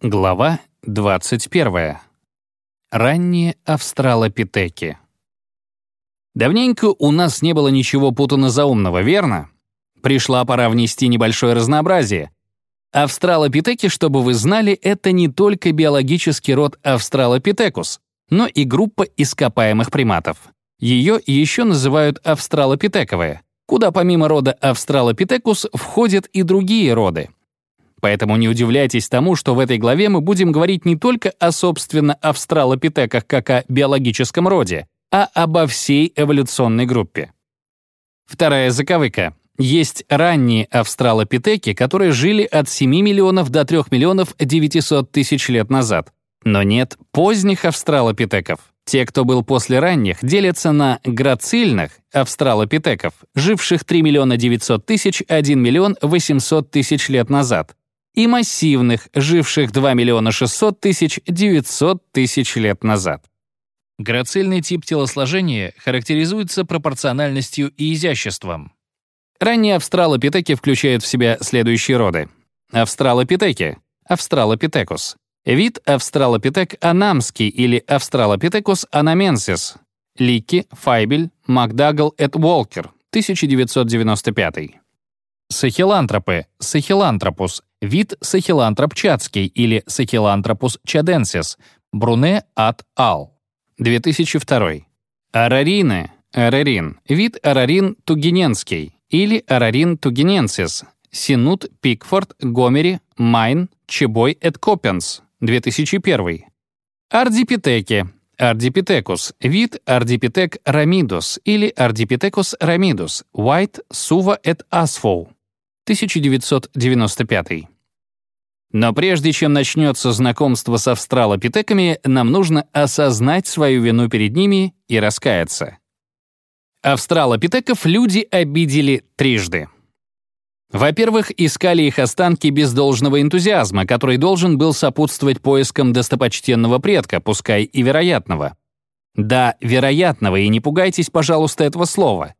Глава 21. Ранние австралопитеки. Давненько у нас не было ничего путано-заумного, верно? Пришла пора внести небольшое разнообразие. Австралопитеки, чтобы вы знали, это не только биологический род Австралопитекус, но и группа ископаемых приматов. Ее еще называют австралопитековые, куда помимо рода Австралопитекус входят и другие роды — Поэтому не удивляйтесь тому, что в этой главе мы будем говорить не только о, собственно, австралопитеках как о биологическом роде, а обо всей эволюционной группе. Вторая заковыка. Есть ранние австралопитеки, которые жили от 7 миллионов до 3 миллионов 900 тысяч лет назад. Но нет поздних австралопитеков. Те, кто был после ранних, делятся на грацильных австралопитеков, живших 3 миллиона 900 тысяч 1 миллион 800 тысяч лет назад, и массивных, живших 2 миллиона 600 тысяч 900 тысяч лет назад. Грацильный тип телосложения характеризуется пропорциональностью и изяществом. Ранние австралопитеки включают в себя следующие роды. Австралопитеки, австралопитекус. Вид австралопитек анамский или австралопитекус анаменсис. Ликки, Файбель, Макдагл эт Уолкер, 1995. Сахелантропы, Sahelanthropus, Вид Сахелантроп чадский или Sahelanthropus tchadensis, Brunet et al. 2002. Оррорины, Orrorin, вид оррорин тугененский или Orrorin tugenensis, Senut, Pickford, Gommery, Mein, Cheboi et Coppens, 2001. Ардипитеки, Ardipithecus, вид Ардипитек рамидус или Ardipithecus ramidus, White, Suwa et Asfaw, 1995. Но прежде чем начнется знакомство с австралопитеками, нам нужно осознать свою вину перед ними и раскаяться. Австралопитеков люди обидели трижды. Во-первых, искали их останки без должного энтузиазма, который должен был сопутствовать поискам достопочтенного предка, пускай и вероятного. Да, вероятного, и не пугайтесь, пожалуйста, этого слова.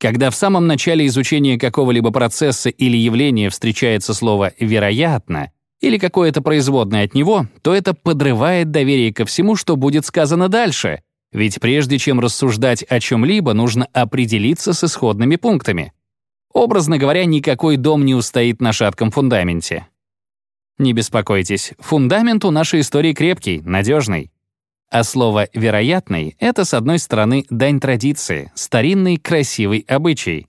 Когда в самом начале изучения какого-либо процесса или явления встречается слово «вероятно» или какое-то производное от него, то это подрывает доверие ко всему, что будет сказано дальше, ведь прежде чем рассуждать о чем-либо, нужно определиться с исходными пунктами. Образно говоря, никакой дом не устоит на шатком фундаменте. Не беспокойтесь, фундамент у нашей истории крепкий, надежный. А слово «вероятный» — это, с одной стороны, дань традиции, старинный красивый обычай.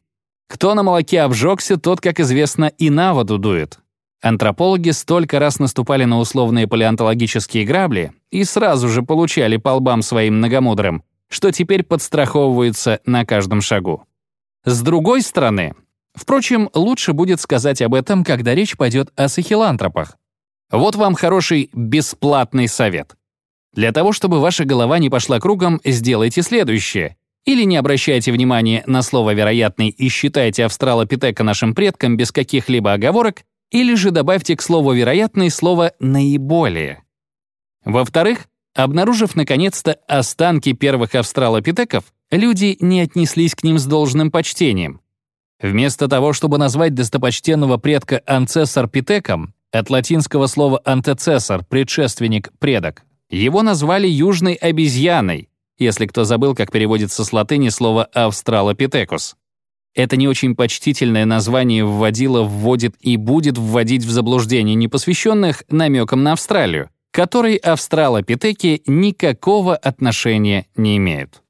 Кто на молоке обжегся, тот, как известно, и на воду дует. Антропологи столько раз наступали на условные палеонтологические грабли и сразу же получали по лбам своим многомудрым, что теперь подстраховываются на каждом шагу. С другой стороны, впрочем, лучше будет сказать об этом, когда речь пойдет о сахилантропах. Вот вам хороший бесплатный совет. Для того, чтобы ваша голова не пошла кругом, сделайте следующее. Или не обращайте внимания на слово «вероятный» и считайте австралопитека нашим предком без каких-либо оговорок, или же добавьте к слову «вероятный» слово «наиболее». Во-вторых, обнаружив наконец-то останки первых австралопитеков, люди не отнеслись к ним с должным почтением. Вместо того, чтобы назвать достопочтенного предка анцессор-питеком, от латинского слова «антецессор» — предшественник, предок, его назвали южной обезьяной, если кто забыл, как переводится с латыни слово «австралопитекус». Это не очень почтительное название вводило, вводит и будет вводить в заблуждение непосвященных намеком на Австралию, которой австралопитеки никакого отношения не имеют.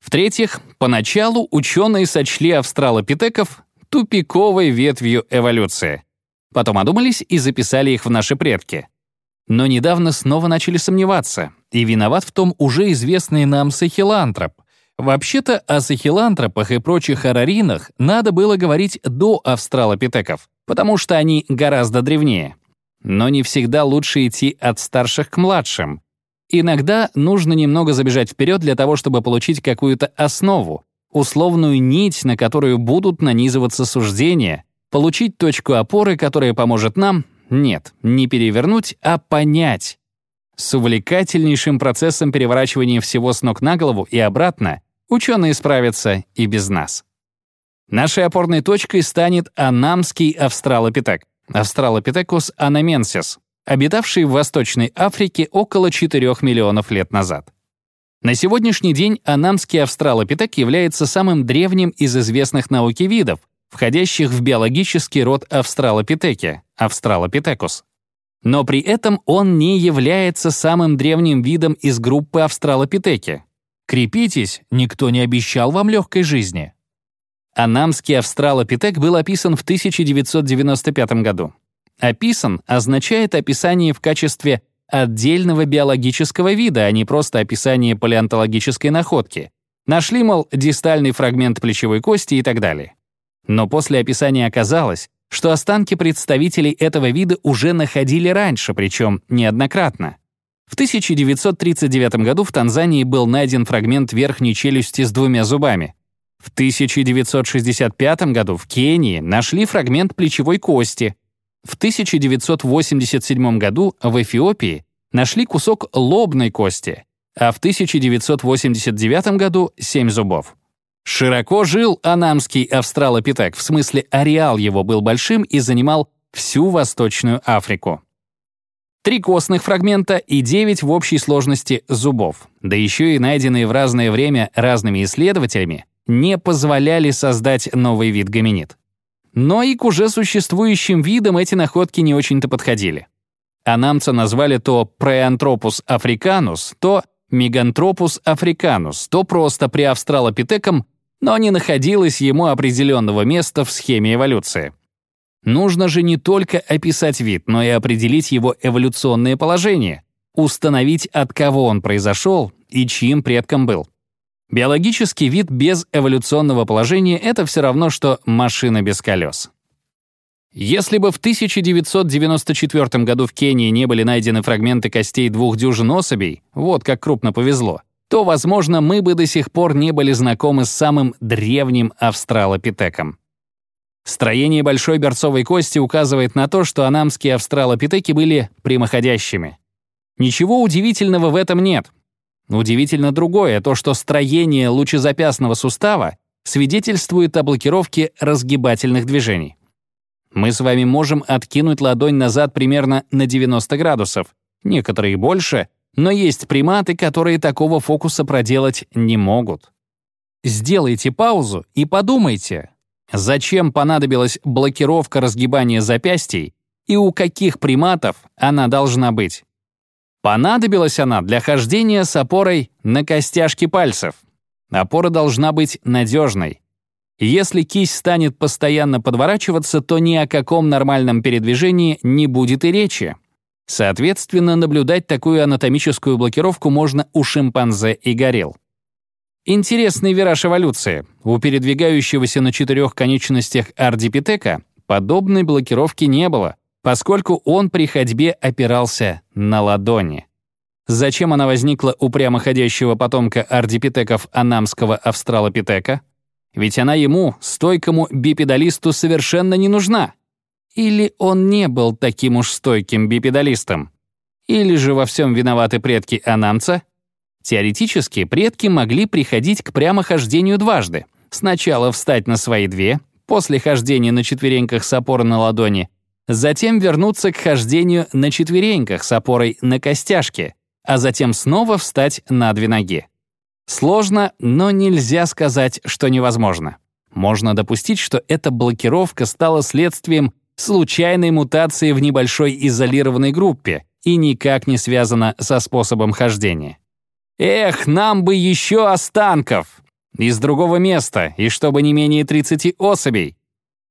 В-третьих, поначалу ученые сочли австралопитеков тупиковой ветвью эволюции. Потом одумались и записали их в наши предки. Но недавно снова начали сомневаться, и виноват в том уже известный нам сахилантроп. Вообще-то о сахилантропах и прочих араринах надо было говорить до австралопитеков, потому что они гораздо древнее. Но не всегда лучше идти от старших к младшим. Иногда нужно немного забежать вперед для того, чтобы получить какую-то основу, условную нить, на которую будут нанизываться суждения, получить точку опоры, которая поможет нам нет, не перевернуть, а понять. С увлекательнейшим процессом переворачивания всего с ног на голову и обратно ученые справятся и без нас. Нашей опорной точкой станет анамский австралопитек, Австралопитекус анаменсис, обитавший в Восточной Африке около 4 миллионов лет назад. На сегодняшний день анамский австралопитек является самым древним из известных науке видов, входящих в биологический род австралопитеки — австралопитекус. Но при этом он не является самым древним видом из группы австралопитеки. Крепитесь, никто не обещал вам легкой жизни. Анамский австралопитек был описан в 1995 году. «Описан» означает описание в качестве отдельного биологического вида, а не просто описание палеонтологической находки. Нашли, мол, дистальный фрагмент плечевой кости и так далее. Но после описания оказалось, что останки представителей этого вида уже находили раньше, причем неоднократно. В 1939 году в Танзании был найден фрагмент верхней челюсти с двумя зубами. В 1965 году в Кении нашли фрагмент плечевой кости. В 1987 году в Эфиопии нашли кусок лобной кости, а в 1989 году — семь зубов. Широко жил анамский австралопитек, в смысле ареал его был большим и занимал всю Восточную Африку. Три костных фрагмента и девять в общей сложности зубов, да еще и найденные в разное время разными исследователями, не позволяли создать новый вид гоминид. Но и к уже существующим видам эти находки не очень-то подходили. Анамца назвали то Преантропус африканус, то Мегантропус африканус, то просто преавстралопитеком но не находилось ему определенного места в схеме эволюции. Нужно же не только описать вид, но и определить его эволюционное положение, установить, от кого он произошел и чьим предком был. Биологический вид без эволюционного положения — это все равно, что машина без колес. Если бы в 1994 году в Кении не были найдены фрагменты костей двух дюжин особей, вот как крупно повезло, то, возможно, мы бы до сих пор не были знакомы с самым древним австралопитеком. Строение большой берцовой кости указывает на то, что анамские австралопитеки были прямоходящими. Ничего удивительного в этом нет. Удивительно другое, то, что строение лучезапястного сустава свидетельствует о блокировке разгибательных движений. Мы с вами можем откинуть ладонь назад примерно на 90 градусов, некоторые больше, но есть приматы, которые такого фокуса проделать не могут. Сделайте паузу и подумайте, зачем понадобилась блокировка разгибания запястий и у каких приматов она должна быть. Понадобилась она для хождения с опорой на костяшки пальцев. Опора должна быть надежной. Если кисть станет постоянно подворачиваться, то ни о каком нормальном передвижении не будет и речи. Соответственно, наблюдать такую анатомическую блокировку можно у шимпанзе и горилл. Интересный вираж эволюции. У передвигающегося на четырех конечностях ардипитека подобной блокировки не было, поскольку он при ходьбе опирался на ладони. Зачем она возникла у прямоходящего потомка ардипитеков анамского австралопитека? Ведь она ему, стойкому бипедалисту, совершенно не нужна. Или он не был таким уж стойким бипедалистом? Или же во всем виноваты предки анамца? Теоретически, предки могли приходить к прямохождению дважды. Сначала встать на свои две, после хождения на четвереньках с опорой на ладони, затем вернуться к хождению на четвереньках с опорой на костяшке, а затем снова встать на две ноги. Сложно, но нельзя сказать, что невозможно. Можно допустить, что эта блокировка стала следствием случайной мутации в небольшой изолированной группе и никак не связана со способом хождения. Эх, нам бы еще останков! Из другого места, и чтобы не менее 30 особей.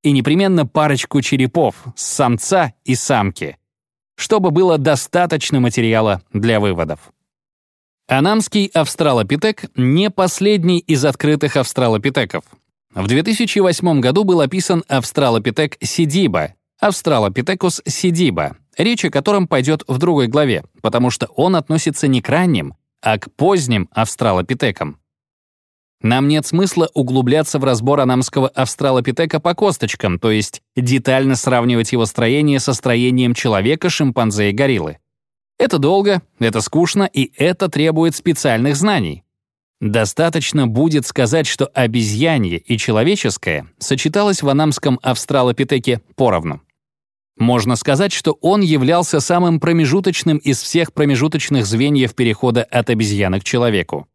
И непременно парочку черепов, самца и самки. Чтобы было достаточно материала для выводов. Анамский австралопитек — не последний из открытых австралопитеков. В 2008 году был описан австралопитек сидиба, австралопитекус сидиба, речь о котором пойдет в другой главе, потому что он относится не к ранним, а к поздним австралопитекам. Нам нет смысла углубляться в разбор анамского австралопитека по косточкам, то есть детально сравнивать его строение со строением человека, шимпанзе и гориллы. Это долго, это скучно, и это требует специальных знаний. Достаточно будет сказать, что обезьянье и человеческое сочеталось в анамском австралопитеке поровну. Можно сказать, что он являлся самым промежуточным из всех промежуточных звеньев перехода от обезьяны к человеку.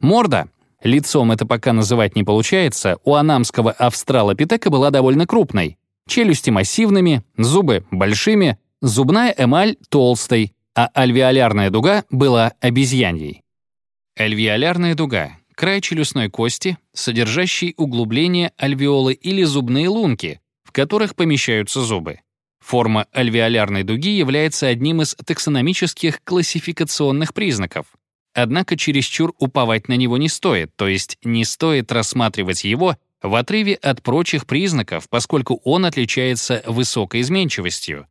Морда, лицом это пока называть не получается, у анамского австралопитека была довольно крупной, челюсти массивными, зубы большими, зубная эмаль толстой, а альвеолярная дуга была обезьяньей. Альвеолярная дуга — край челюстной кости, содержащий углубление альвеолы или зубные лунки, в которых помещаются зубы. Форма альвеолярной дуги является одним из таксономических классификационных признаков. Однако чересчур уповать на него не стоит, то есть не стоит рассматривать его в отрыве от прочих признаков, поскольку он отличается высокой изменчивостью.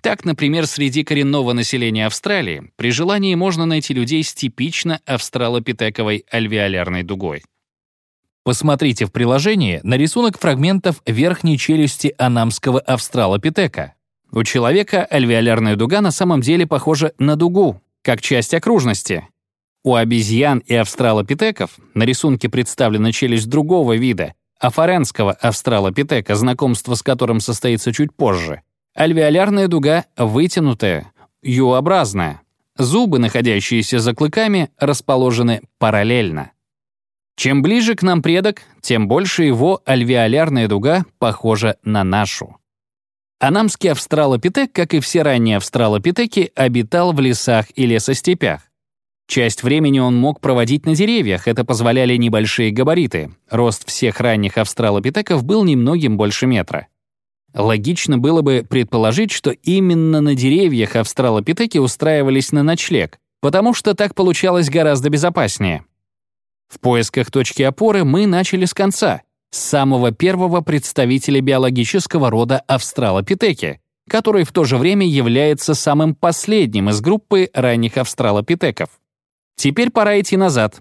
Так, например, среди коренного населения Австралии при желании можно найти людей с типично австралопитековой альвеолярной дугой. Посмотрите в приложении на рисунок фрагментов верхней челюсти анамского австралопитека. У человека альвеолярная дуга на самом деле похожа на дугу, как часть окружности. У обезьян и австралопитеков на рисунке представлена челюсть другого вида, афаренского австралопитека, знакомство с которым состоится чуть позже. Альвеолярная дуга вытянутая, ю-образная. Зубы, находящиеся за клыками, расположены параллельно. Чем ближе к нам предок, тем больше его альвеолярная дуга похожа на нашу. Анамский австралопитек, как и все ранние австралопитеки, обитал в лесах и лесостепях. Часть времени он мог проводить на деревьях, это позволяли небольшие габариты. Рост всех ранних австралопитеков был немногим больше метра. Логично было бы предположить, что именно на деревьях австралопитеки устраивались на ночлег, потому что так получалось гораздо безопаснее. В поисках точки опоры мы начали с конца, с самого первого представителя биологического рода австралопитеки, который в то же время является самым последним из группы ранних австралопитеков. Теперь пора идти назад,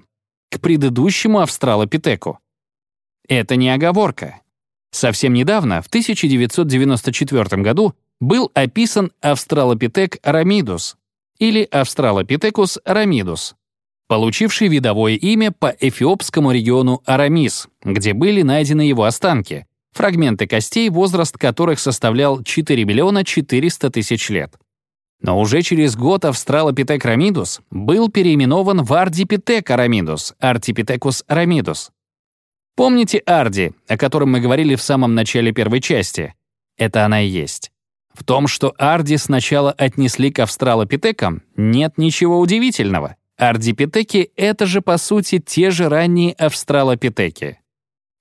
к предыдущему австралопитеку. Это не оговорка. Совсем недавно, в 1994 году, был описан австралопитек рамидус или австралопитекус рамидус, получивший видовое имя по эфиопскому региону Арамис, где были найдены его останки, фрагменты костей, возраст которых составлял 4 миллиона 400 тысяч лет. Но уже через год австралопитек рамидус был переименован в ардипитек арамидус, артипитекус рамидус. Помните арди, о котором мы говорили в самом начале первой части? Это она и есть. В том, что арди сначала отнесли к австралопитекам, нет ничего удивительного. Ардипитеки — это же, по сути, те же ранние австралопитеки.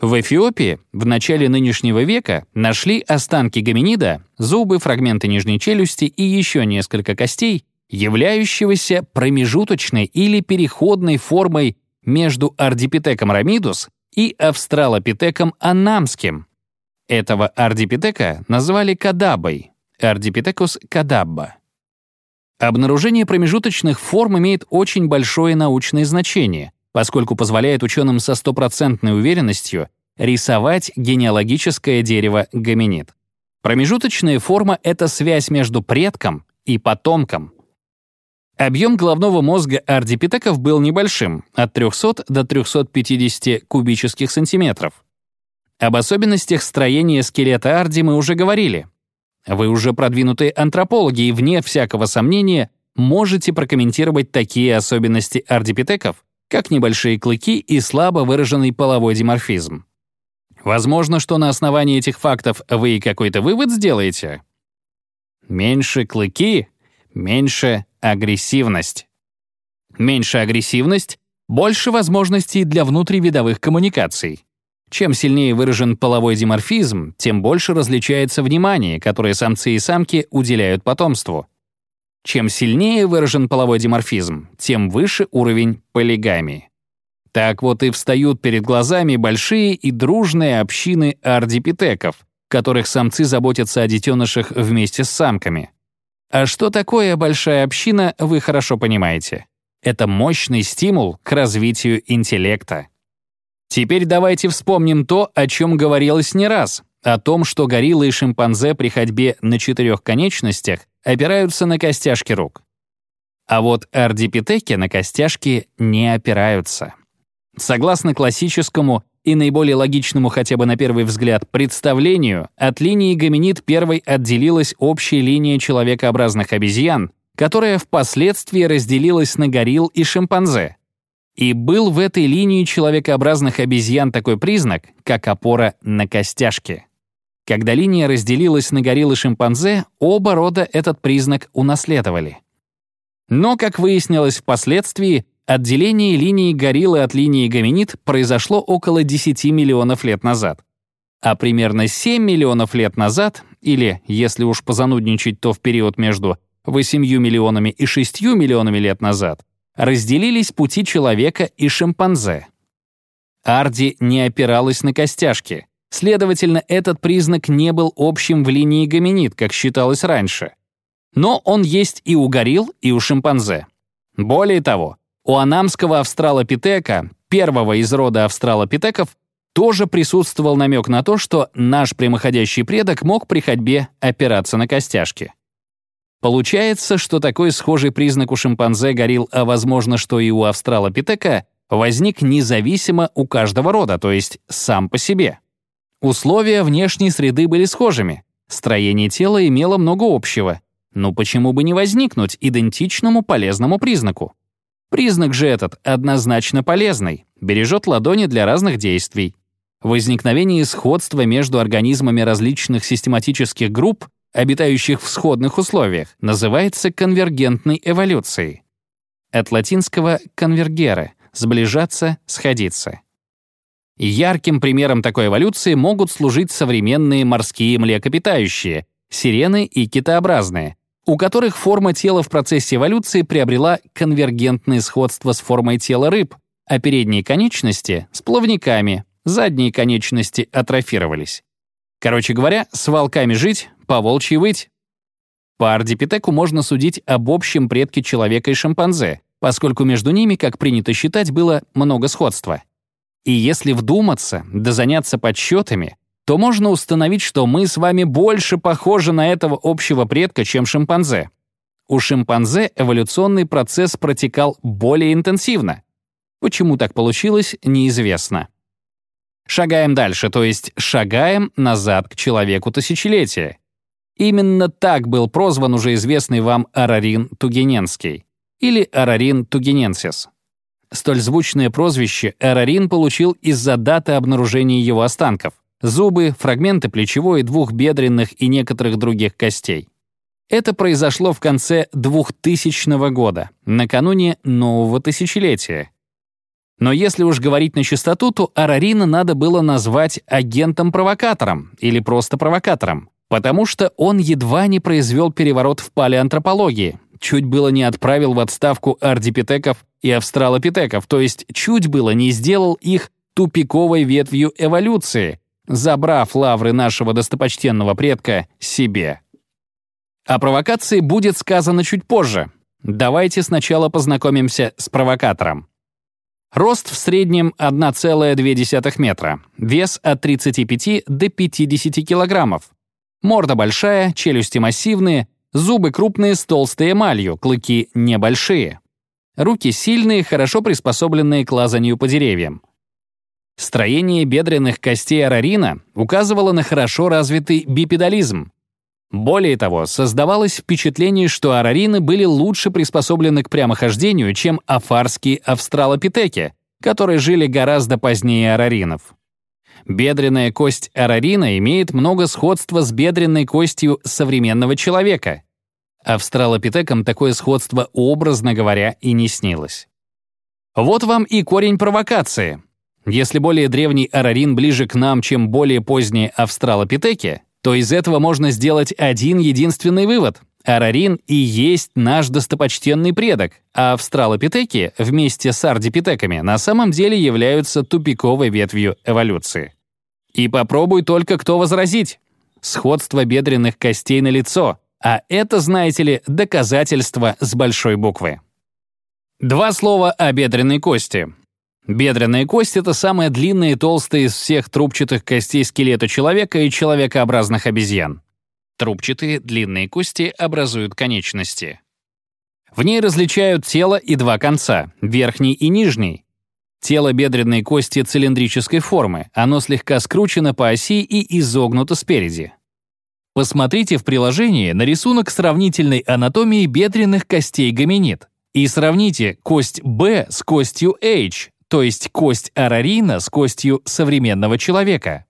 В Эфиопии в начале нынешнего века нашли останки гоминида, зубы, фрагменты нижней челюсти и еще несколько костей, являющегося промежуточной или переходной формой между ардипитеком рамидус и австралопитеком анамским. Этого ардипитека назвали кадабой, ардипитекус кадабба. Обнаружение промежуточных форм имеет очень большое научное значение, поскольку позволяет ученым со стопроцентной уверенностью рисовать генеалогическое дерево гоминид. Промежуточная форма — это связь между предком и потомком. Объем головного мозга ардипитеков был небольшим, от 300 до 350 кубических сантиметров. Об особенностях строения скелета арди мы уже говорили. Вы уже продвинутые антропологи и, вне всякого сомнения, можете прокомментировать такие особенности ардипитеков, как небольшие клыки и слабо выраженный половой диморфизм. Возможно, что на основании этих фактов вы и какой-то вывод сделаете. Меньше клыки, меньше агрессивность. Меньше агрессивность, больше возможностей для внутривидовых коммуникаций. Чем сильнее выражен половой диморфизм, тем больше различается внимание, которое самцы и самки уделяют потомству. Чем сильнее выражен половой диморфизм, тем выше уровень полигамии. Так вот и встают перед глазами большие и дружные общины ардипитеков, которых самцы заботятся о детенышах вместе с самками. А что такое большая община, вы хорошо понимаете. Это мощный стимул к развитию интеллекта. Теперь давайте вспомним то, о чем говорилось не раз, о том, что гориллы и шимпанзе при ходьбе на четырех конечностях опираются на костяшки рук. А вот ардипитеки на костяшки не опираются. Согласно классическому и наиболее логичному хотя бы на первый взгляд представлению, от линии гоминид первой отделилась общая линия человекообразных обезьян, которая впоследствии разделилась на горилл и шимпанзе. И был в этой линии человекообразных обезьян такой признак, как опора на костяшки. Когда линия разделилась на горилл и шимпанзе, оба рода этот признак унаследовали. Но, как выяснилось впоследствии, отделение линии гориллы от линии гоминид произошло около 10 миллионов лет назад. А примерно 7 миллионов лет назад, или, если уж позанудничать, то в период между 8 миллионами и 6 миллионами лет назад, разделились пути человека и шимпанзе. Арди не опиралась на костяшки. Следовательно, этот признак не был общим в линии гоминид, как считалось раньше. Но он есть и у горилл, и у шимпанзе. Более того, у анамского австралопитека, первого из рода австралопитеков, тоже присутствовал намек на то, что наш прямоходящий предок мог при ходьбе опираться на костяшки. Получается, что такой схожий признак у шимпанзе, горилл, а возможно, что и у австралопитека, возник независимо у каждого рода, то есть сам по себе. Условия внешней среды были схожими. Строение тела имело много общего. Но почему бы не возникнуть идентичному полезному признаку? Признак же этот однозначно полезный, бережет ладони для разных действий. Возникновение сходства между организмами различных систематических групп обитающих в сходных условиях, называется конвергентной эволюцией. От латинского «конвергере» — сближаться, сходиться. Ярким примером такой эволюции могут служить современные морские млекопитающие, сирены и китообразные, у которых форма тела в процессе эволюции приобрела конвергентное сходство с формой тела рыб, а передние конечности — с плавниками, задние конечности атрофировались. Короче говоря, с волками жить, по волчьи выть. По ардипитеку можно судить об общем предке человека и шимпанзе, поскольку между ними, как принято считать, было много сходства. И если вдуматься, да заняться подсчетами, то можно установить, что мы с вами больше похожи на этого общего предка, чем шимпанзе. У шимпанзе эволюционный процесс протекал более интенсивно. Почему так получилось, неизвестно. Шагаем дальше, то есть шагаем назад к человеку тысячелетия. Именно так был прозван уже известный вам Арарин Тугененский или Арарин Тугененсис. Столь звучное прозвище Арарин получил из-за даты обнаружения его останков — зубы, фрагменты плечевой, двухбедренных и некоторых других костей. Это произошло в конце 2000 года, накануне нового тысячелетия. Но если уж говорить на чистоту, то Арарина надо было назвать агентом-провокатором или просто провокатором потому что он едва не произвел переворот в палеантропологии, чуть было не отправил в отставку ардипитеков и австралопитеков, то есть чуть было не сделал их тупиковой ветвью эволюции, забрав лавры нашего достопочтенного предка себе. О провокации будет сказано чуть позже. Давайте сначала познакомимся с провокатором. Рост в среднем 1,2 метра, вес от 35 до 50 килограммов, Морда большая, челюсти массивные, зубы крупные с толстой эмалью, клыки небольшие. Руки сильные, хорошо приспособленные к лазанию по деревьям. Строение бедренных костей арарина указывало на хорошо развитый бипедализм. Более того, создавалось впечатление, что арарины были лучше приспособлены к прямохождению, чем афарские австралопитеки, которые жили гораздо позднее араринов. Бедренная кость арарина имеет много сходства с бедренной костью современного человека. Австралопитекам такое сходство, образно говоря, и не снилось. Вот вам и корень провокации. Если более древний арарин ближе к нам, чем более поздние австралопитеки, то из этого можно сделать один единственный вывод. Арарин и есть наш достопочтенный предок, а австралопитеки вместе с ардипитеками на самом деле являются тупиковой ветвью эволюции. И попробуй только кто возразить. Сходство бедренных костей на лицо, а это, знаете ли, доказательство с большой буквы. Два слова о бедренной кости. Бедренная кость — это самая длинная и толстая из всех трубчатых костей скелета человека и человекообразных обезьян. Трубчатые длинные кости образуют конечности. В ней различают тело и два конца — верхний и нижний. Тело бедренной кости цилиндрической формы, оно слегка скручено по оси и изогнуто спереди. Посмотрите в приложении на рисунок сравнительной анатомии бедренных костей гоминид и сравните кость B с костью H, то есть кость арарина с костью современного человека.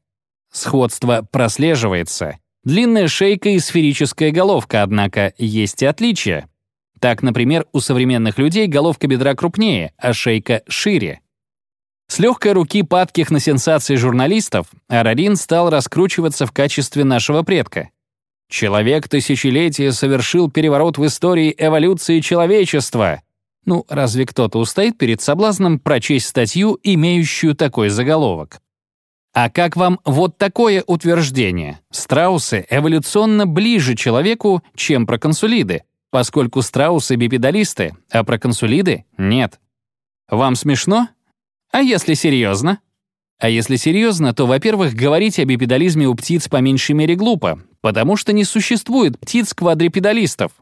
Сходство прослеживается. Длинная шейка и сферическая головка, однако, есть и отличия. Так, например, у современных людей головка бедра крупнее, а шейка шире. С легкой руки падких на сенсации журналистов Арарин стал раскручиваться в качестве нашего предка. Человек тысячелетия совершил переворот в истории эволюции человечества. Ну, разве кто-то устоит перед соблазном прочесть статью, имеющую такой заголовок? А как вам вот такое утверждение? Страусы эволюционно ближе человеку, чем проконсулиды, поскольку страусы бипедалисты, а проконсулиды — нет. Вам смешно? А если серьезно? А если серьезно, то, во-первых, говорить о бипедализме у птиц по меньшей мере глупо, потому что не существует птиц-квадрипедалистов,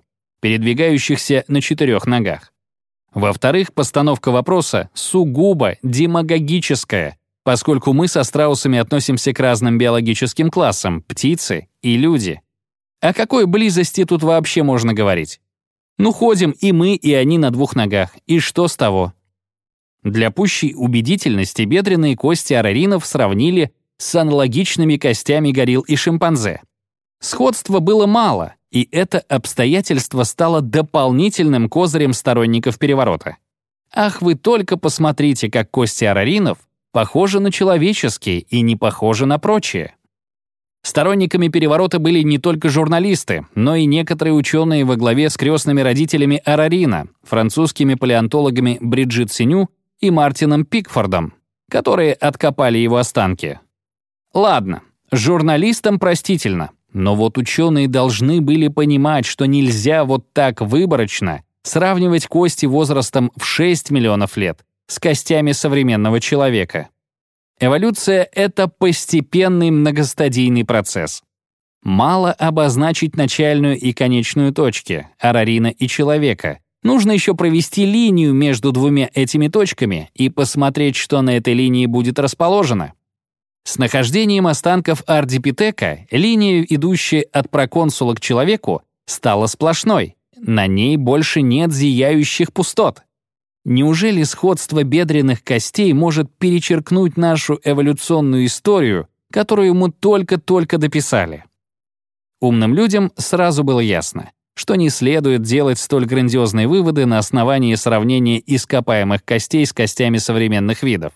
передвигающихся на четырех ногах. Во-вторых, постановка вопроса сугубо демагогическая, поскольку мы со страусами относимся к разным биологическим классам — птицы и люди. О какой близости тут вообще можно говорить? Ну, ходим и мы, и они на двух ногах. И что с того? Для пущей убедительности бедренные кости араринов сравнили с аналогичными костями горилл и шимпанзе. Сходства было мало, и это обстоятельство стало дополнительным козырем сторонников переворота. Ах, вы только посмотрите, как кости араринов похожи на человеческие и не похожи на прочие. Сторонниками переворота были не только журналисты, но и некоторые ученые во главе с крестными родителями Арарина, французскими палеонтологами Бриджит Синю и Мартином Пикфордом, которые откопали его останки. Ладно, журналистам простительно, но вот ученые должны были понимать, что нельзя вот так выборочно сравнивать кости возрастом в 6 миллионов лет с костями современного человека. Эволюция — это постепенный многостадийный процесс. Мало обозначить начальную и конечную точки, арарина и человека, Нужно еще провести линию между двумя этими точками и посмотреть, что на этой линии будет расположено. С нахождением останков ардипитека линия, идущая от проконсула к человеку, стала сплошной. На ней больше нет зияющих пустот. Неужели сходство бедренных костей может перечеркнуть нашу эволюционную историю, которую мы только-только дописали? Умным людям сразу было ясно что не следует делать столь грандиозные выводы на основании сравнения ископаемых костей с костями современных видов.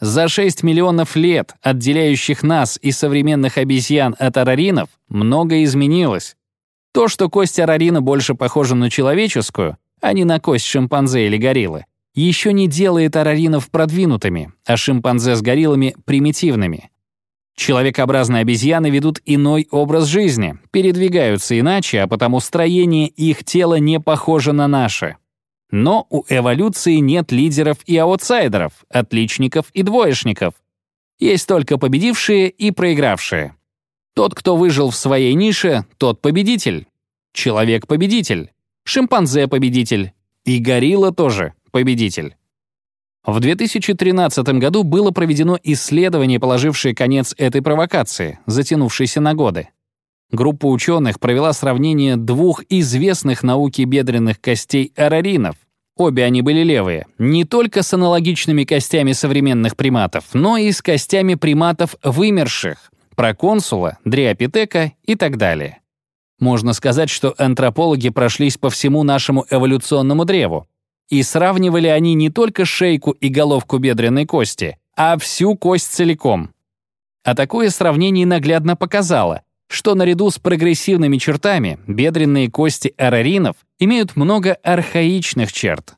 За 6 миллионов лет, отделяющих нас и современных обезьян от араринов, многое изменилось. То, что кость арарина больше похожа на человеческую, а не на кость шимпанзе или гориллы, еще не делает араринов продвинутыми, а шимпанзе с гориллами — примитивными. Человекообразные обезьяны ведут иной образ жизни, передвигаются иначе, а потому строение их тела не похоже на наше. Но у эволюции нет лидеров и аутсайдеров, отличников и двоечников. Есть только победившие и проигравшие. Тот, кто выжил в своей нише, тот победитель. Человек-победитель. Шимпанзе-победитель. И горилла тоже победитель. В 2013 году было проведено исследование, положившее конец этой провокации, затянувшейся на годы. Группа ученых провела сравнение двух известных науки бедренных костей араринов. Обе они были левые, не только с аналогичными костями современных приматов, но и с костями приматов вымерших, проконсула, дриопитека и так далее. Можно сказать, что антропологи прошлись по всему нашему эволюционному древу, и сравнивали они не только шейку и головку бедренной кости, а всю кость целиком. А такое сравнение наглядно показало, что наряду с прогрессивными чертами бедренные кости араринов имеют много архаичных черт.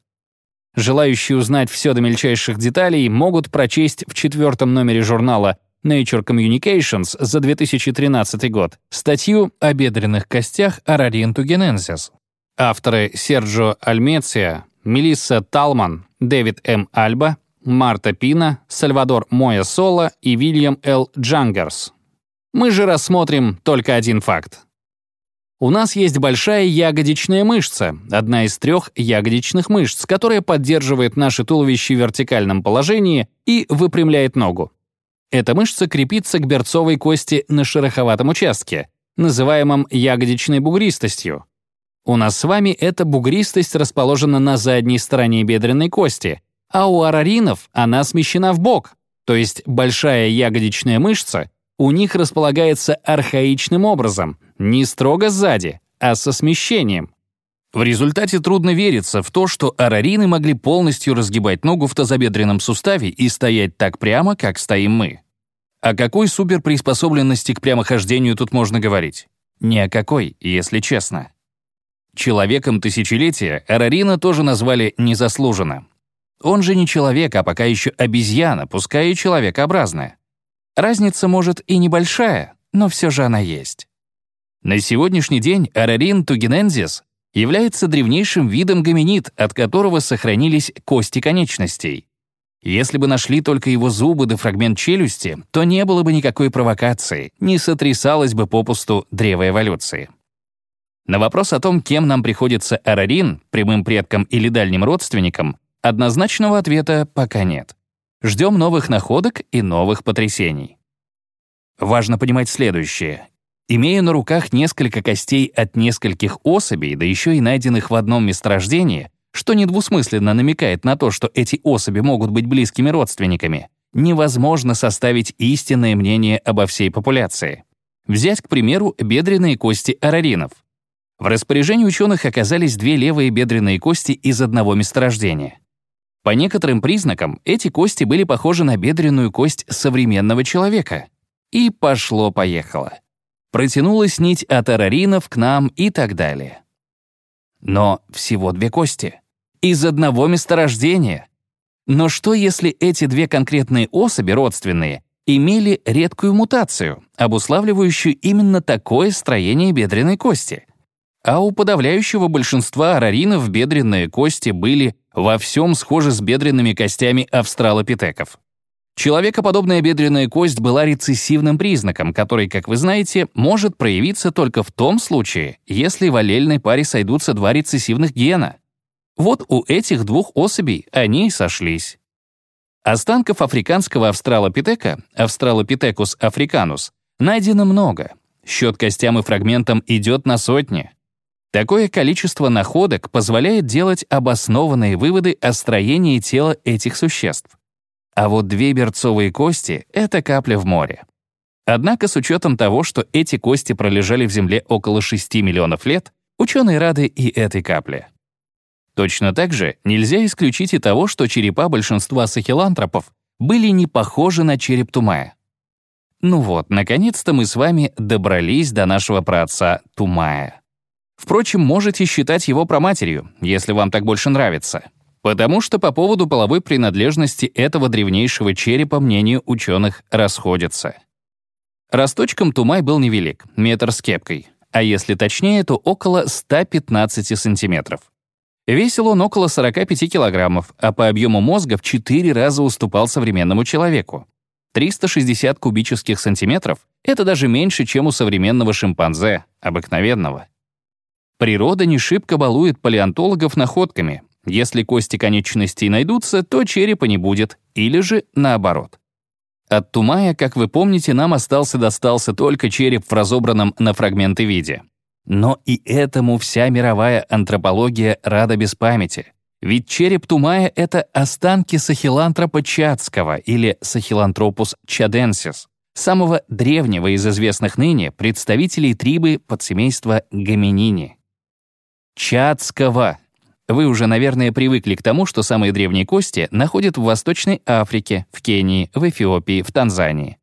Желающие узнать все до мельчайших деталей могут прочесть в четвертом номере журнала Nature Communications за 2013 год статью о бедренных костях Ararintugenensis. Авторы Серджо Альмеция, Мелисса Талман, Дэвид М. Альба, Марта Пина, Сальвадор Моя Соло и Вильям Л. Джангерс. Мы же рассмотрим только один факт. У нас есть большая ягодичная мышца, одна из трех ягодичных мышц, которая поддерживает наше туловище в вертикальном положении и выпрямляет ногу. Эта мышца крепится к берцовой кости на шероховатом участке, называемом ягодичной бугристостью. У нас с вами эта бугристость расположена на задней стороне бедренной кости, а у араринов она смещена в бок, то есть большая ягодичная мышца у них располагается архаичным образом, не строго сзади, а со смещением. В результате трудно вериться в то, что арарины могли полностью разгибать ногу в тазобедренном суставе и стоять так прямо, как стоим мы. О какой суперприспособленности к прямохождению тут можно говорить? Ни о какой, если честно. Человеком тысячелетия Арарина тоже назвали незаслуженно. Он же не человек, а пока еще обезьяна, пускай и человекообразная. Разница, может, и небольшая, но все же она есть. На сегодняшний день Арарин тугинензис является древнейшим видом гоминид, от которого сохранились кости конечностей. Если бы нашли только его зубы да фрагмент челюсти, то не было бы никакой провокации, не сотрясалось бы попусту древо эволюции. На вопрос о том, кем нам приходится Арарин, прямым предком или дальним родственником, однозначного ответа пока нет. Ждем новых находок и новых потрясений. Важно понимать следующее. Имея на руках несколько костей от нескольких особей, да еще и найденных в одном месторождении, что недвусмысленно намекает на то, что эти особи могут быть близкими родственниками, невозможно составить истинное мнение обо всей популяции. Взять, к примеру, бедренные кости араринов. В распоряжении ученых оказались две левые бедренные кости из одного месторождения. По некоторым признакам эти кости были похожи на бедренную кость современного человека. И пошло-поехало. Протянулась нить от араринов к нам и так далее. Но всего две кости. Из одного месторождения. Но что, если эти две конкретные особи, родственные, имели редкую мутацию, обуславливающую именно такое строение бедренной кости? А у подавляющего большинства араринов бедренные кости были во всем схожи с бедренными костями австралопитеков. Человекоподобная бедренная кость была рецессивным признаком, который, как вы знаете, может проявиться только в том случае, если в аллельной паре сойдутся два рецессивных гена. Вот у этих двух особей они и сошлись. Останков африканского австралопитека, Австралопитекус африканус, найдено много. Счет костям и фрагментам идет на сотни. Такое количество находок позволяет делать обоснованные выводы о строении тела этих существ. А вот две берцовые кости — это капля в море. Однако с учетом того, что эти кости пролежали в Земле около 6 миллионов лет, ученые рады и этой капле. Точно так же нельзя исключить и того, что черепа большинства сахилантропов были не похожи на череп Тумая. Ну вот, наконец-то мы с вами добрались до нашего праотца Тумая. Впрочем, можете считать его проматерью, если вам так больше нравится. Потому что по поводу половой принадлежности этого древнейшего черепа мнения ученых расходятся. Росточком Тумай был невелик, метр с кепкой, а если точнее, то около 115 сантиметров. Весил он около 45 килограммов, а по объему мозга в 4 раза уступал современному человеку. 360 кубических сантиметров — это даже меньше, чем у современного шимпанзе, обыкновенного. Природа не шибко балует палеонтологов находками. Если кости конечностей найдутся, то черепа не будет, или же наоборот. От Тумая, как вы помните, нам остался-достался только череп в разобранном на фрагменты виде. Но и этому вся мировая антропология рада без памяти. Ведь череп Тумая — это останки сахилантропа чадского или сахилантропус чаденсис, самого древнего из известных ныне представителей трибы подсемейства гоминини. Чадского. Вы уже, наверное, привыкли к тому, что самые древние кости находят в Восточной Африке, в Кении, в Эфиопии, в Танзании.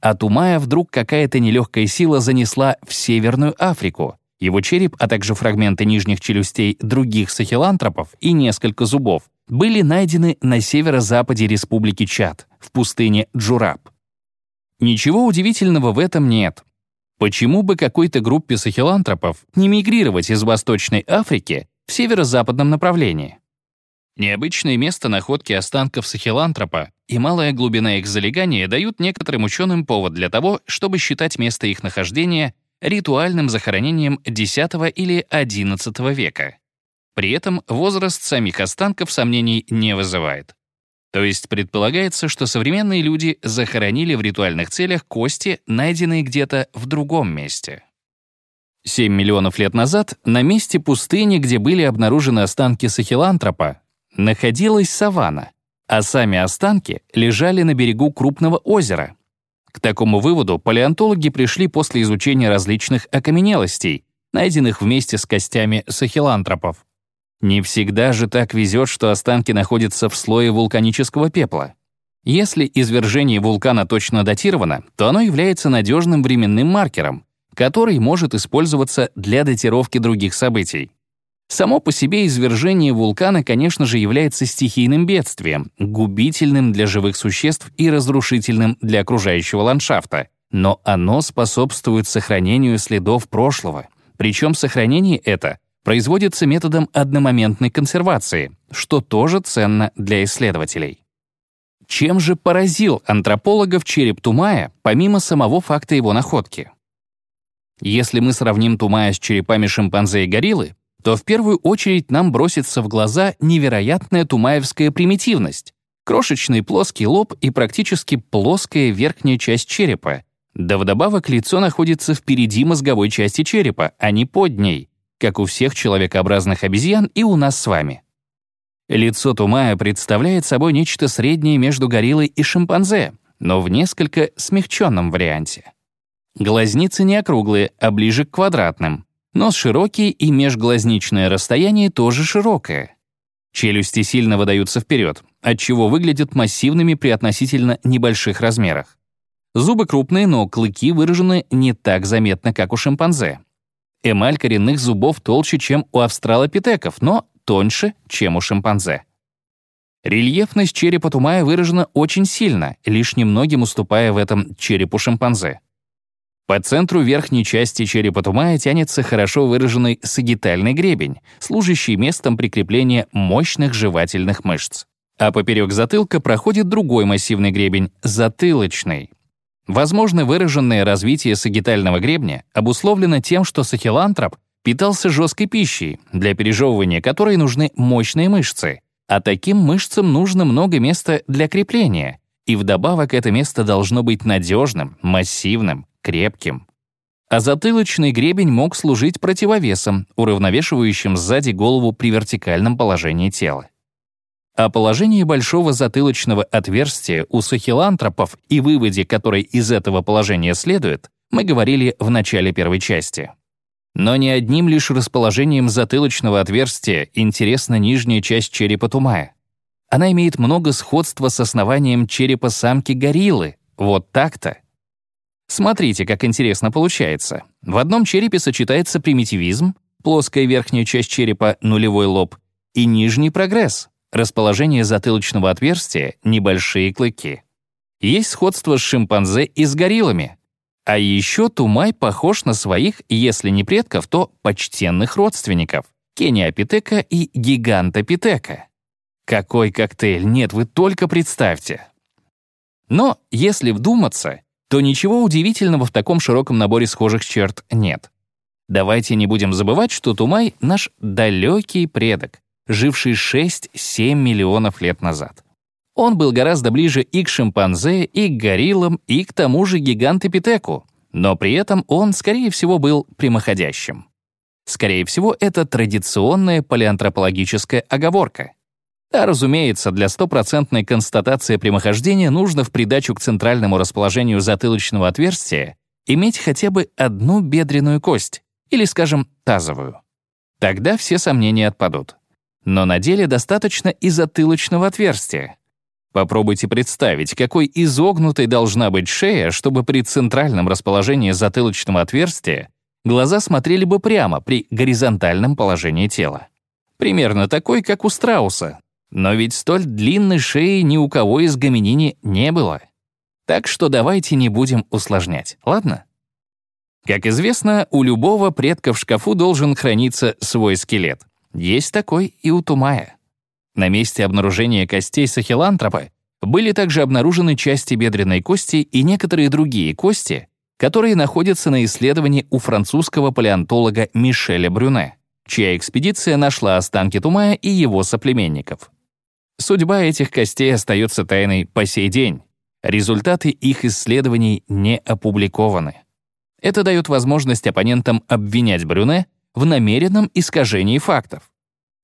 А Тумая вдруг какая-то нелегкая сила занесла в Северную Африку. Его череп, а также фрагменты нижних челюстей других сахилантропов и несколько зубов были найдены на северо-западе Республики Чад, в пустыне Джураб. Ничего удивительного в этом нет. Почему бы какой-то группе сахилантропов не мигрировать из Восточной Африки в северо-западном направлении? Необычное место находки останков сахилантропа и малая глубина их залегания дают некоторым ученым повод для того, чтобы считать место их нахождения ритуальным захоронением X или XI века. При этом возраст самих останков сомнений не вызывает. То есть предполагается, что современные люди захоронили в ритуальных целях кости, найденные где-то в другом месте. 7 миллионов лет назад на месте пустыни, где были обнаружены останки сахилантропа, находилась саванна, а сами останки лежали на берегу крупного озера. К такому выводу палеонтологи пришли после изучения различных окаменелостей, найденных вместе с костями сахилантропов. Не всегда же так везет, что останки находятся в слое вулканического пепла. Если извержение вулкана точно датировано, то оно является надежным временным маркером, который может использоваться для датировки других событий. Само по себе извержение вулкана, конечно же, является стихийным бедствием, губительным для живых существ и разрушительным для окружающего ландшафта, но оно способствует сохранению следов прошлого. Причем сохранение это производится методом одномоментной консервации, что тоже ценно для исследователей. Чем же поразил антропологов череп Тумая, помимо самого факта его находки? Если мы сравним Тумая с черепами шимпанзе и гориллы, то в первую очередь нам бросится в глаза невероятная тумаевская примитивность, крошечный плоский лоб и практически плоская верхняя часть черепа. Да вдобавок лицо находится впереди мозговой части черепа, а не под ней, как у всех человекообразных обезьян и у нас с вами. Лицо Тумая представляет собой нечто среднее между гориллой и шимпанзе, но в несколько смягченном варианте. Глазницы не округлые, а ближе к квадратным. Нос широкий и межглазничное расстояние тоже широкое. Челюсти сильно выдаются вперед, отчего выглядят массивными при относительно небольших размерах. Зубы крупные, но клыки выражены не так заметно, как у шимпанзе. Эмаль коренных зубов толще, чем у австралопитеков, но тоньше, чем у шимпанзе. Рельефность черепа Тумая выражена очень сильно, лишь немногим уступая в этом черепу шимпанзе. По центру верхней части черепа Тумая тянется хорошо выраженный сагитальный гребень, служащий местом прикрепления мощных жевательных мышц. А поперек затылка проходит другой массивный гребень — затылочный. Возможно, выраженное развитие сагитального гребня обусловлено тем, что сахилантроп питался жесткой пищей, для пережевывания которой нужны мощные мышцы, а таким мышцам нужно много места для крепления, и вдобавок это место должно быть надежным, массивным, крепким. А затылочный гребень мог служить противовесом, уравновешивающим сзади голову при вертикальном положении тела. О положении большого затылочного отверстия у сахилантропов и выводе, который из этого положения следует, мы говорили в начале первой части. Но не одним лишь расположением затылочного отверстия интересна нижняя часть черепа тумая. Она имеет много сходства с основанием черепа самки гориллы. Вот так-то. Смотрите, как интересно получается. В одном черепе сочетается примитивизм, плоская верхняя часть черепа, нулевой лоб, и нижний прогресс, расположение затылочного отверстия, небольшие клыки. Есть сходство с шимпанзе и с гориллами. А еще Тумай похож на своих, если не предков, то почтенных родственников — кениопитека и гигантопитека. Какой коктейль, нет, вы только представьте. Но если вдуматься, то ничего удивительного в таком широком наборе схожих черт нет. Давайте не будем забывать, что Тумай — наш далекий предок, живший 6-7 миллионов лет назад. Он был гораздо ближе и к шимпанзе, и к гориллам, и к тому же гигантопитеку, но при этом он, скорее всего, был прямоходящим. Скорее всего, это традиционная палеантропологическая оговорка. А, разумеется, для стопроцентной констатации прямохождения нужно в придачу к центральному расположению затылочного отверстия иметь хотя бы одну бедренную кость, или, скажем, тазовую. Тогда все сомнения отпадут. Но на деле достаточно и затылочного отверстия. Попробуйте представить, какой изогнутой должна быть шея, чтобы при центральном расположении затылочного отверстия глаза смотрели бы прямо при горизонтальном положении тела. Примерно такой, как у страуса, но ведь столь длинной шеи ни у кого из гоминини не было. Так что давайте не будем усложнять, ладно? Как известно, у любого предка в шкафу должен храниться свой скелет. Есть такой и у Тумая. На месте обнаружения костей сахилантропа были также обнаружены части бедренной кости и некоторые другие кости, которые находятся на исследовании у французского палеонтолога Мишеля Брюне, чья экспедиция нашла останки Тумая и его соплеменников. Судьба этих костей остается тайной по сей день. Результаты их исследований не опубликованы. Это дает возможность оппонентам обвинять Брюне в намеренном искажении фактов.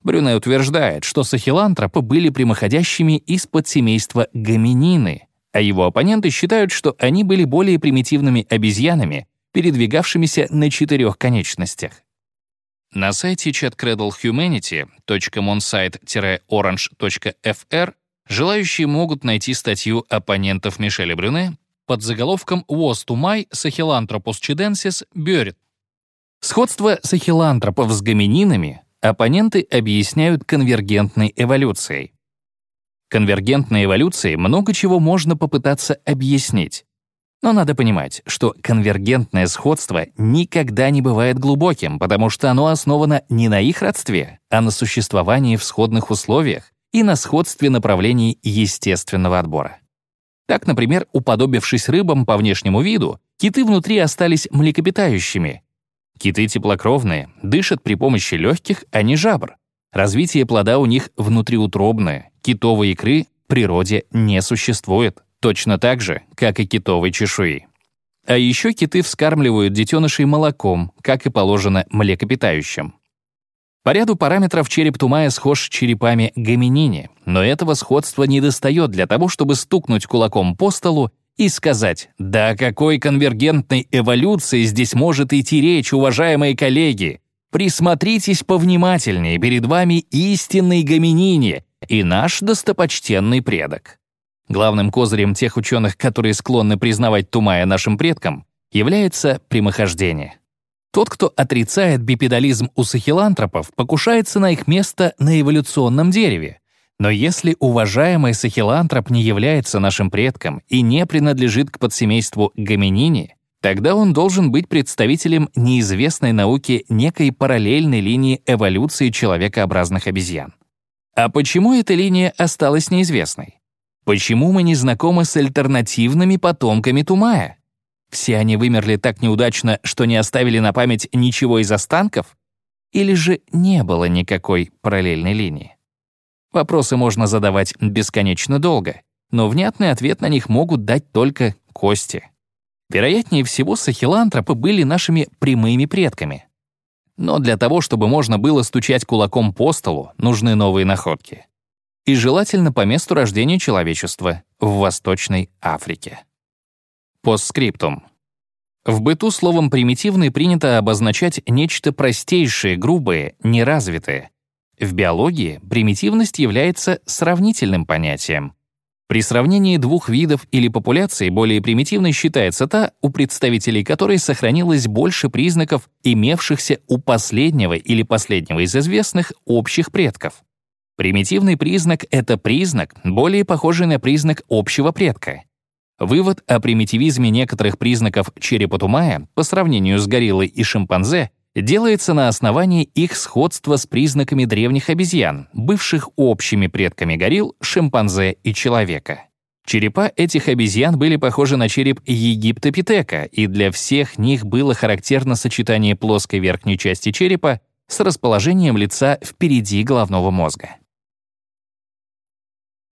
Брюне утверждает, что сахилантропы были прямоходящими из подсемейства гоминины, а его оппоненты считают, что они были более примитивными обезьянами, передвигавшимися на четырех конечностях. На сайте chatcradlehumanity.monsite-orange.fr желающие могут найти статью оппонентов Мишеля Брюне под заголовком «Was to my Sahelanthropus chidensis buried». Сходство сахилантропов с гомининами оппоненты объясняют конвергентной эволюцией. Конвергентной эволюцией много чего можно попытаться объяснить. Но надо понимать, что конвергентное сходство никогда не бывает глубоким, потому что оно основано не на их родстве, а на существовании в сходных условиях и на сходстве направлений естественного отбора. Так, например, уподобившись рыбам по внешнему виду, киты внутри остались млекопитающими. Киты теплокровные, дышат при помощи легких, а не жабр. Развитие плода у них внутриутробное, китовой икры в природе не существует, точно так же, как и китовой чешуи. А еще киты вскармливают детенышей молоком, как и положено млекопитающим. По ряду параметров череп Тумая схож с черепами гоминини, но этого сходства не достает для того, чтобы стукнуть кулаком по столу и сказать «Да о какой конвергентной эволюции здесь может идти речь, уважаемые коллеги? Присмотритесь повнимательнее, перед вами истинный гоминини и наш достопочтенный предок». Главным козырем тех ученых, которые склонны признавать Тумая нашим предком, является прямохождение. Тот, кто отрицает бипедализм у сахилантропов, покушается на их место на эволюционном дереве. Но если уважаемый сахилантроп не является нашим предком и не принадлежит к подсемейству гоминини, тогда он должен быть представителем неизвестной науке некой параллельной линии эволюции человекообразных обезьян. А почему эта линия осталась неизвестной? Почему мы не знакомы с альтернативными потомками Тумая? Все они вымерли так неудачно, что не оставили на память ничего из останков? Или же не было никакой параллельной линии? Вопросы можно задавать бесконечно долго, но внятный ответ на них могут дать только кости. Вероятнее всего, сахилантропы были нашими прямыми предками. Но для того, чтобы можно было стучать кулаком по столу, нужны новые находки. И желательно по месту рождения человечества в Восточной Африке. Постскриптум. В быту словом «примитивный» принято обозначать нечто простейшее, грубое, неразвитое. В биологии примитивность является сравнительным понятием. При сравнении двух видов или популяций более примитивной считается та, у представителей которой сохранилось больше признаков, имевшихся у последнего или последнего из известных общих предков. Примитивный признак — это признак, более похожий на признак общего предка. Вывод о примитивизме некоторых признаков черепа Тумая по сравнению с гориллой и шимпанзе делается на основании их сходства с признаками древних обезьян, бывших общими предками горилл, шимпанзе и человека. Черепа этих обезьян были похожи на череп египтопитека, и для всех них было характерно сочетание плоской верхней части черепа с расположением лица впереди головного мозга.